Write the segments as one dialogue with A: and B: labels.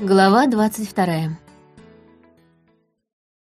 A: Глава двадцать вторая.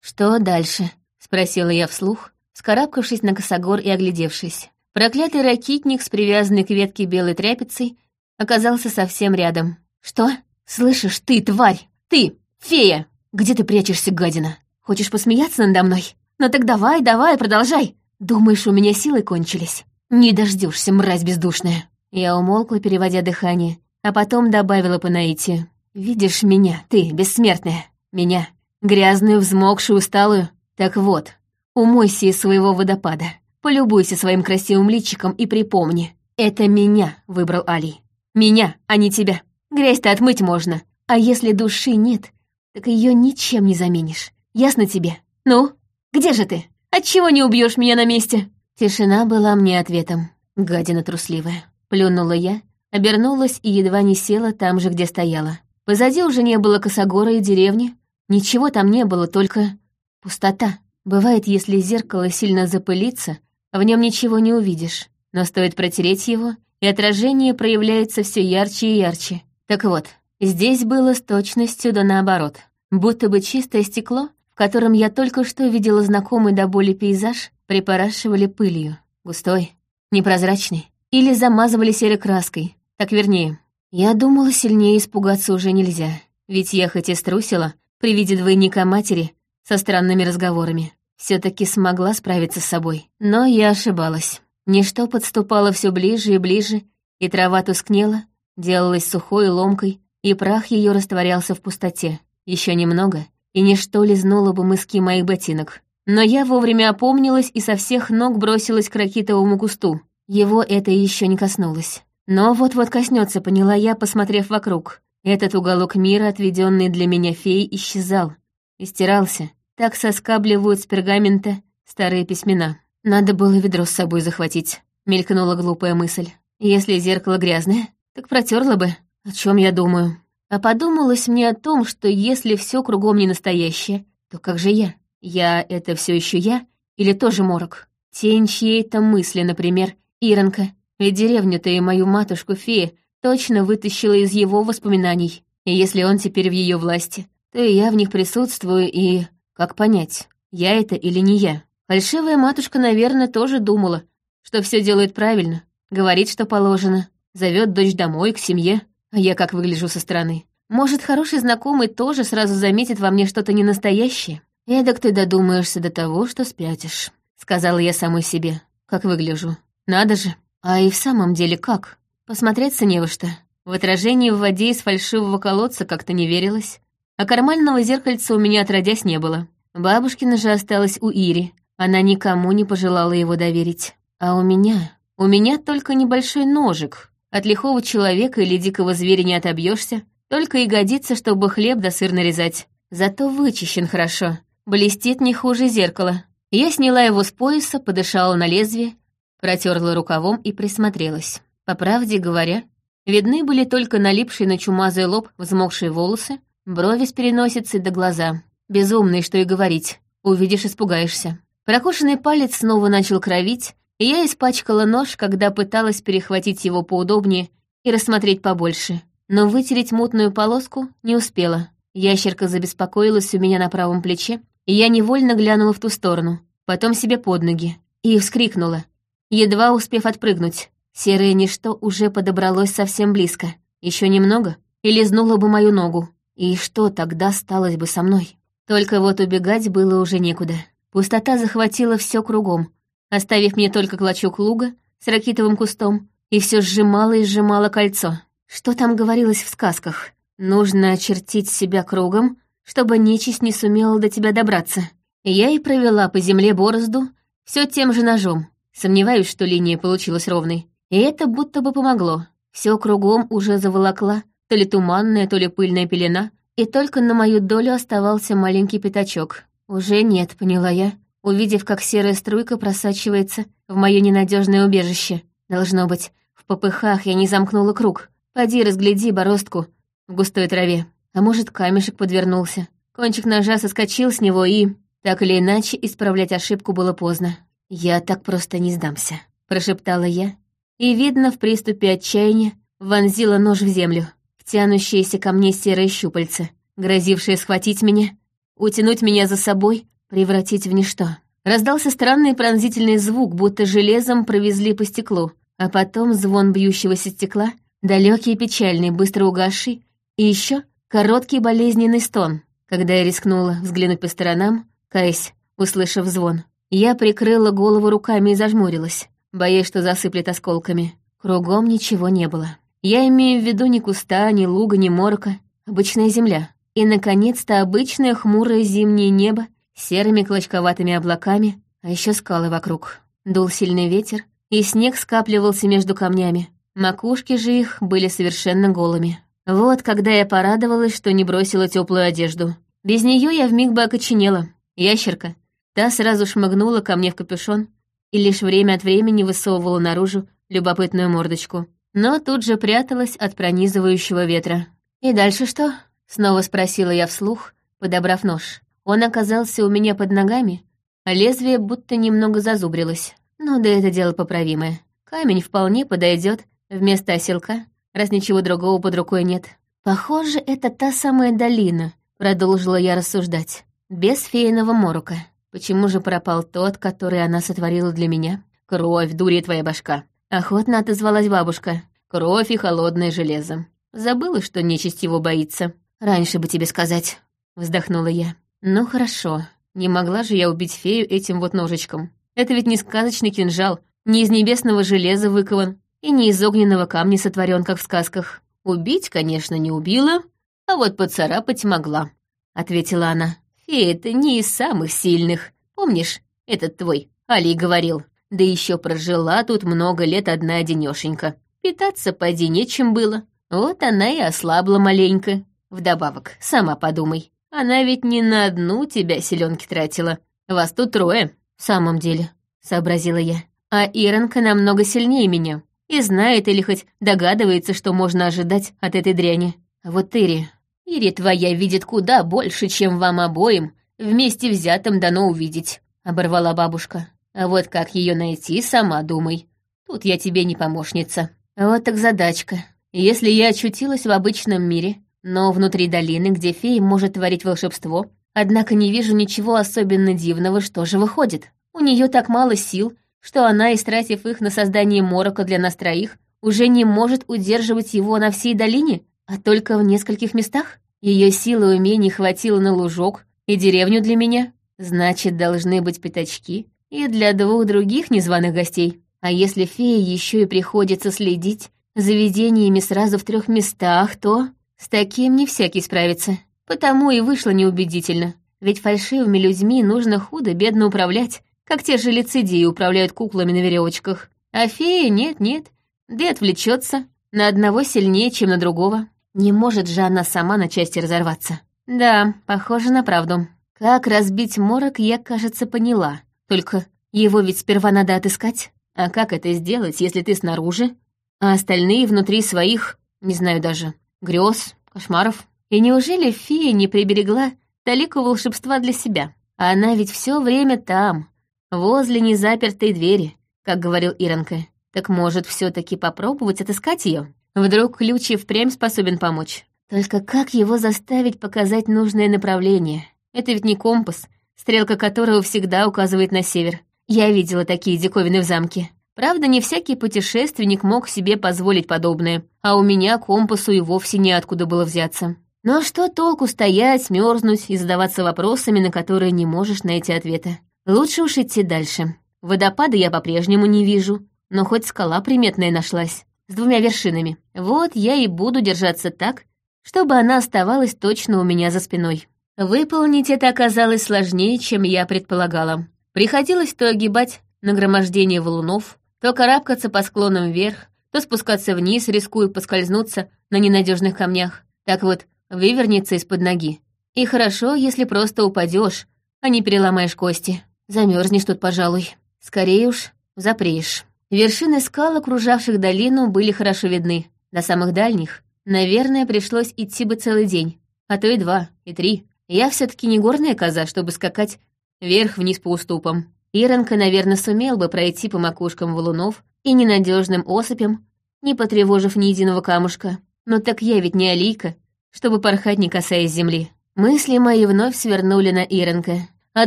A: «Что дальше?» — спросила я вслух, скарабкавшись на косогор и оглядевшись. Проклятый ракитник с привязанной к ветке белой тряпицей оказался совсем рядом. «Что? Слышишь, ты, тварь! Ты, фея! Где ты прячешься, гадина? Хочешь посмеяться надо мной? Ну так давай, давай, продолжай! Думаешь, у меня силы кончились? Не дождешься, мразь бездушная!» Я умолкла, переводя дыхание, а потом добавила по наитию. «Видишь меня, ты, бессмертная, меня, грязную, взмокшую, усталую? Так вот, умойся из своего водопада, полюбуйся своим красивым личиком и припомни, это меня выбрал Али. Меня, а не тебя. Грязь-то отмыть можно, а если души нет, так ее ничем не заменишь. Ясно тебе? Ну, где же ты? Отчего не убьешь меня на месте?» Тишина была мне ответом. Гадина трусливая. Плюнула я, обернулась и едва не села там же, где стояла. Позади уже не было косогора и деревни. Ничего там не было, только пустота. Бывает, если зеркало сильно запылится, в нем ничего не увидишь. Но стоит протереть его, и отражение проявляется все ярче и ярче. Так вот, здесь было с точностью да наоборот. Будто бы чистое стекло, в котором я только что видела знакомый до боли пейзаж, припорашивали пылью. Густой, непрозрачный. Или замазывали серой краской. Так вернее. Я думала, сильнее испугаться уже нельзя. Ведь я хоть и струсила при виде двойника матери со странными разговорами, все таки смогла справиться с собой. Но я ошибалась. Ничто подступало все ближе и ближе, и трава тускнела, делалась сухой и ломкой, и прах ее растворялся в пустоте. Еще немного, и ничто лизнуло бы мыски моих ботинок. Но я вовремя опомнилась и со всех ног бросилась к ракитовому кусту. Его это еще не коснулось. Но вот-вот коснется, поняла я, посмотрев вокруг. Этот уголок мира, отведенный для меня феей, исчезал. И стирался. Так соскабливают с пергамента старые письмена. Надо было ведро с собой захватить. Мелькнула глупая мысль. Если зеркало грязное, так протерла бы. О чем я думаю? А подумалось мне о том, что если все кругом не настоящее, то как же я? Я — это все еще я? Или тоже морок? Тень чьей-то мысли, например, Иронка, ведь деревню-то и мою матушку-фея точно вытащила из его воспоминаний. И если он теперь в ее власти, то и я в них присутствую, и... Как понять, я это или не я? Фальшивая матушка, наверное, тоже думала, что все делает правильно, говорит, что положено, зовет дочь домой, к семье, а я как выгляжу со стороны. Может, хороший знакомый тоже сразу заметит во мне что-то ненастоящее? Эдак ты додумаешься до того, что спятишь, сказала я самой себе, как выгляжу. Надо же. А и в самом деле как? Посмотреться не во что. В отражении в воде из фальшивого колодца как-то не верилось. А кармального зеркальца у меня отродясь не было. Бабушкина же осталась у Ири. Она никому не пожелала его доверить. А у меня... У меня только небольшой ножик. От лихого человека или дикого зверя не отобьешься. Только и годится, чтобы хлеб да сыр нарезать. Зато вычищен хорошо. Блестит не хуже зеркала. Я сняла его с пояса, подышала на лезвие протерла рукавом и присмотрелась. По правде говоря, видны были только налипшие на чумазый лоб взмокшие волосы, брови с переносицей до глаза. Безумные, что и говорить. Увидишь, испугаешься. Прокушенный палец снова начал кровить, и я испачкала нож, когда пыталась перехватить его поудобнее и рассмотреть побольше. Но вытереть мутную полоску не успела. Ящерка забеспокоилась у меня на правом плече, и я невольно глянула в ту сторону, потом себе под ноги, и вскрикнула едва успев отпрыгнуть. Серое ничто уже подобралось совсем близко. Еще немного, и лизнуло бы мою ногу. И что тогда сталось бы со мной? Только вот убегать было уже некуда. Пустота захватила все кругом, оставив мне только клочок луга с ракитовым кустом, и все сжимало и сжимало кольцо. Что там говорилось в сказках? Нужно очертить себя кругом, чтобы нечисть не сумела до тебя добраться. Я и провела по земле борозду все тем же ножом. Сомневаюсь, что линия получилась ровной. И это будто бы помогло. Все кругом уже заволокла, то ли туманная, то ли пыльная пелена, и только на мою долю оставался маленький пятачок. Уже нет, поняла я, увидев, как серая струйка просачивается в мое ненадежное убежище. Должно быть, в попыхах я не замкнула круг. Поди разгляди бороздку в густой траве. А может, камешек подвернулся. Кончик ножа соскочил с него и... Так или иначе, исправлять ошибку было поздно. «Я так просто не сдамся», — прошептала я, и, видно, в приступе отчаяния вонзила нож в землю. В тянущееся ко мне серое щупальце, грозившее схватить меня, утянуть меня за собой, превратить в ничто. Раздался странный пронзительный звук, будто железом провезли по стеклу, а потом звон бьющегося стекла, далекий и печальный, быстро угасший, и еще короткий болезненный стон. Когда я рискнула взглянуть по сторонам, каясь, услышав звон, я прикрыла голову руками и зажмурилась, боясь, что засыплет осколками. Кругом ничего не было. Я имею в виду ни куста, ни луга, ни морока, обычная земля. И, наконец-то, обычное хмурое зимнее небо с серыми клочковатыми облаками, а еще скалы вокруг. Дул сильный ветер, и снег скапливался между камнями. Макушки же их были совершенно голыми. Вот когда я порадовалась, что не бросила теплую одежду. Без нее я вмиг бы окоченела. Ящерка. Та сразу шмыгнула ко мне в капюшон и лишь время от времени высовывала наружу любопытную мордочку. Но тут же пряталась от пронизывающего ветра. «И дальше что?» — снова спросила я вслух, подобрав нож. Он оказался у меня под ногами, а лезвие будто немного зазубрилось. Ну да это дело поправимое. Камень вполне подойдет вместо оселка, раз ничего другого под рукой нет. Похоже, это та самая долина, продолжила я рассуждать. Без фейного морока. Почему же пропал тот, который она сотворила для меня? Кровь, дурья твоя башка. Охотно отозвалась бабушка. Кровь и холодное железо. Забыла, что нечисть его боится. Раньше бы тебе сказать. Вздохнула я. Ну хорошо. Не могла же я убить фею этим вот ножичком. Это ведь не сказочный кинжал, не из небесного железа выкован и не из огненного камня сотворен, как в сказках. Убить, конечно, не убила, а вот поцарапать могла, — ответила она. Фея-то не из самых сильных. Помнишь, этот твой, Али говорил. Да еще прожила тут много лет одна одинешенька. Питаться поди нечем было. Вот она и ослабла маленько. Вдобавок, сама подумай. Она ведь не на одну тебя селенки тратила. Вас тут трое, в самом деле, сообразила я. А Иронка намного сильнее меня. И знает или хоть догадывается, что можно ожидать от этой дряни. А вот Ири, Ири твоя видит куда больше, чем вам обоим вместе взятым дано увидеть», — оборвала бабушка. «А вот как ее найти, сама думай. Тут я тебе не помощница». Вот так задачка. Если я очутилась в обычном мире, но внутри долины, где фея может творить волшебство, однако не вижу ничего особенно дивного, что же выходит. У нее так мало сил, что она, истратив их на создание морока для нас троих, уже не может удерживать его на всей долине, а только в нескольких местах. Ее силы и умений хватило на лужок и деревню для меня. Значит, должны быть пятачки и для двух других незваных гостей. А если фее еще и приходится следить за видениями сразу в трех местах, то с таким не всякий справится. Потому и вышло неубедительно. Ведь фальшивыми людьми нужно худо-бедно управлять, как те же лицедеи управляют куклами на веревочках. А фея нет-нет, да и отвлечется на одного сильнее, чем на другого. Не может же она сама на части разорваться. Да, похоже на правду. Как разбить морок, я, кажется, поняла. Только его ведь сперва надо отыскать. А как это сделать, если ты снаружи, а остальные внутри своих, не знаю даже, грез, кошмаров? И неужели фея не приберегла талику волшебства для себя? А она ведь все время там, возле незапертой двери, как говорил Иронка. Так может, все таки попробовать отыскать ее? Вдруг ключ и впрямь способен помочь. Только как его заставить показать нужное направление? Это ведь не компас, стрелка которого всегда указывает на север. Я видела такие диковины в замке. Правда, не всякий путешественник мог себе позволить подобное, а у меня компасу и вовсе неоткуда было взяться. Но что толку стоять, мерзнуть и задаваться вопросами, на которые не можешь найти ответа? Лучше уж идти дальше. Водопада я по-прежнему не вижу, но хоть скала приметная нашлась с двумя вершинами. Вот я и буду держаться так, чтобы она оставалась точно у меня за спиной. Выполнить это оказалось сложнее, чем я предполагала. Приходилось то огибать нагромождение валунов, то карабкаться по склонам вверх, то спускаться вниз, рискуя поскользнуться на ненадежных камнях. Так вот, вывернется из-под ноги. И хорошо, если просто упадешь, а не переломаешь кости. Замерзнешь тут, пожалуй. Скорее уж, запреешь. Вершины скал, окружавших долину, были хорошо видны. До самых дальних, наверное, пришлось идти бы целый день, а то и два, и три. Я все таки не горная коза, чтобы скакать вверх-вниз по уступам. Иронка, наверное, сумел бы пройти по макушкам валунов и ненадежным осыпям, не потревожив ни единого камушка. Но так я ведь не Алийка, чтобы порхать, не касаясь земли. Мысли мои вновь свернули на Иренка. О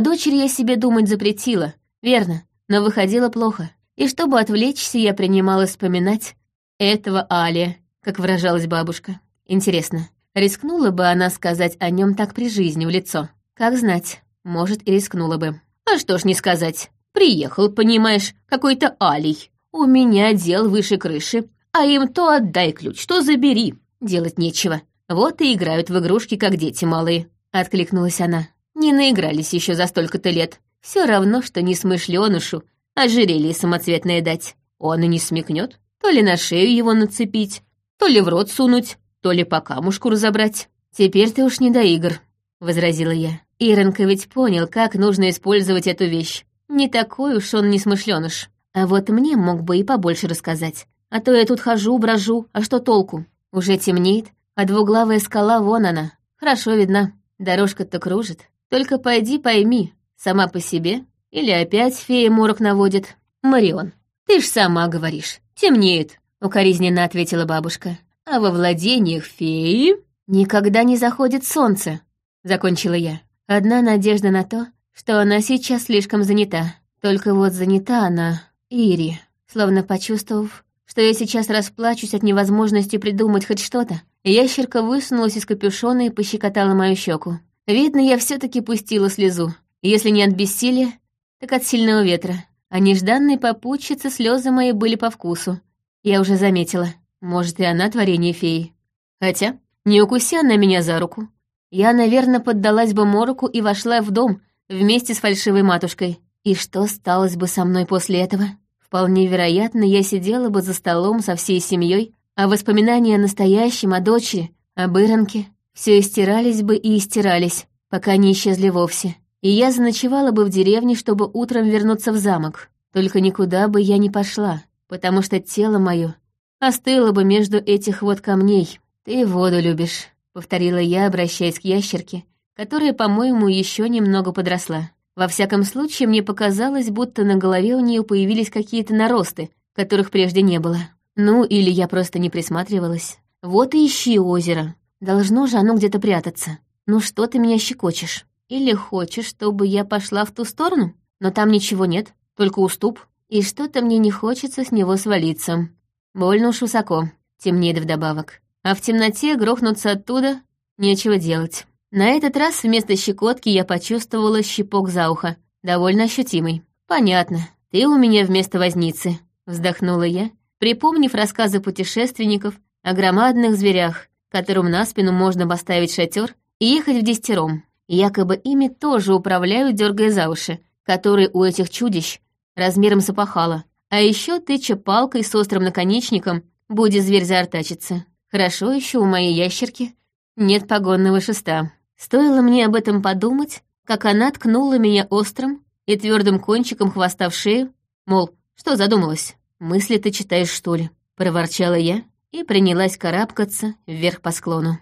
A: дочери я себе думать запретила, верно, но выходило плохо. И чтобы отвлечься, я принимала вспоминать этого Али, как выражалась бабушка. Интересно, рискнула бы она сказать о нем так при жизни в лицо? Как знать, может, и рискнула бы. А что ж не сказать. Приехал, понимаешь, какой-то Алий. У меня дел выше крыши, а им то отдай ключ, то забери. Делать нечего. Вот и играют в игрушки, как дети малые. Откликнулась она. Не наигрались еще за столько-то лет. Все равно, что не смышленышу, ожерелье самоцветное дать. Он и не смекнет. То ли на шею его нацепить, то ли в рот сунуть, то ли по камушку разобрать. Теперь ты уж не до игр, — возразила я. Иронка ведь понял, как нужно использовать эту вещь. Не такой уж он несмышленыш. А вот мне мог бы и побольше рассказать. А то я тут хожу, брожу, а что толку? Уже темнеет, а двуглавая скала вон она. Хорошо видна. Дорожка-то кружит. Только пойди пойми, сама по себе или опять фея морок наводит. Марион, ты ж сама говоришь. Темнеет, укоризненно ответила бабушка. А во владениях феи никогда не заходит солнце, закончила я. Одна надежда на то, что она сейчас слишком занята. Только вот занята она Ири, словно почувствовав, что я сейчас расплачусь от невозможности придумать хоть что-то, ящерка высунулась из капюшона и пощекотала мою щеку. Видно, я все таки пустила слезу. Если не от бессилия, так от сильного ветра. А нежданной попутчице слезы мои были по вкусу. Я уже заметила. Может, и она творение феи. Хотя, не укуси она меня за руку, я, наверное, поддалась бы мороку и вошла в дом вместе с фальшивой матушкой. И что сталось бы со мной после этого? Вполне вероятно, я сидела бы за столом со всей семьей, а воспоминания о настоящем, о дочери, об Иронке, все истирались бы и истирались, пока не исчезли вовсе. И я заночевала бы в деревне, чтобы утром вернуться в замок. Только никуда бы я не пошла, потому что тело мое остыло бы между этих вот камней. Ты воду любишь повторила я, обращаясь к ящерке, которая, по-моему, еще немного подросла. Во всяком случае, мне показалось, будто на голове у нее появились какие-то наросты, которых прежде не было. Ну, или я просто не присматривалась. Вот и ищи озеро. Должно же оно где-то прятаться. Ну что ты меня щекочешь? Или хочешь, чтобы я пошла в ту сторону? Но там ничего нет, только уступ. И что-то мне не хочется с него свалиться. Больно уж высоко, темнеет вдобавок а в темноте грохнуться оттуда нечего делать. На этот раз вместо щекотки я почувствовала щипок за ухо, довольно ощутимый. «Понятно, ты у меня вместо возницы», — вздохнула я, припомнив рассказы путешественников о громадных зверях, которым на спину можно поставить шатер и ехать в десятером. Якобы ими тоже управляют, дергая за уши, которые у этих чудищ размером с опахало. А еще тыча палкой с острым наконечником, будет зверь заортачиться. Хорошо еще у моей ящерки нет погонного шеста. Стоило мне об этом подумать, как она ткнула меня острым и твердым кончиком хвоста в шею, мол, что задумалась? Мысли ты читаешь, что ли? Проворчала я и принялась карабкаться вверх по склону.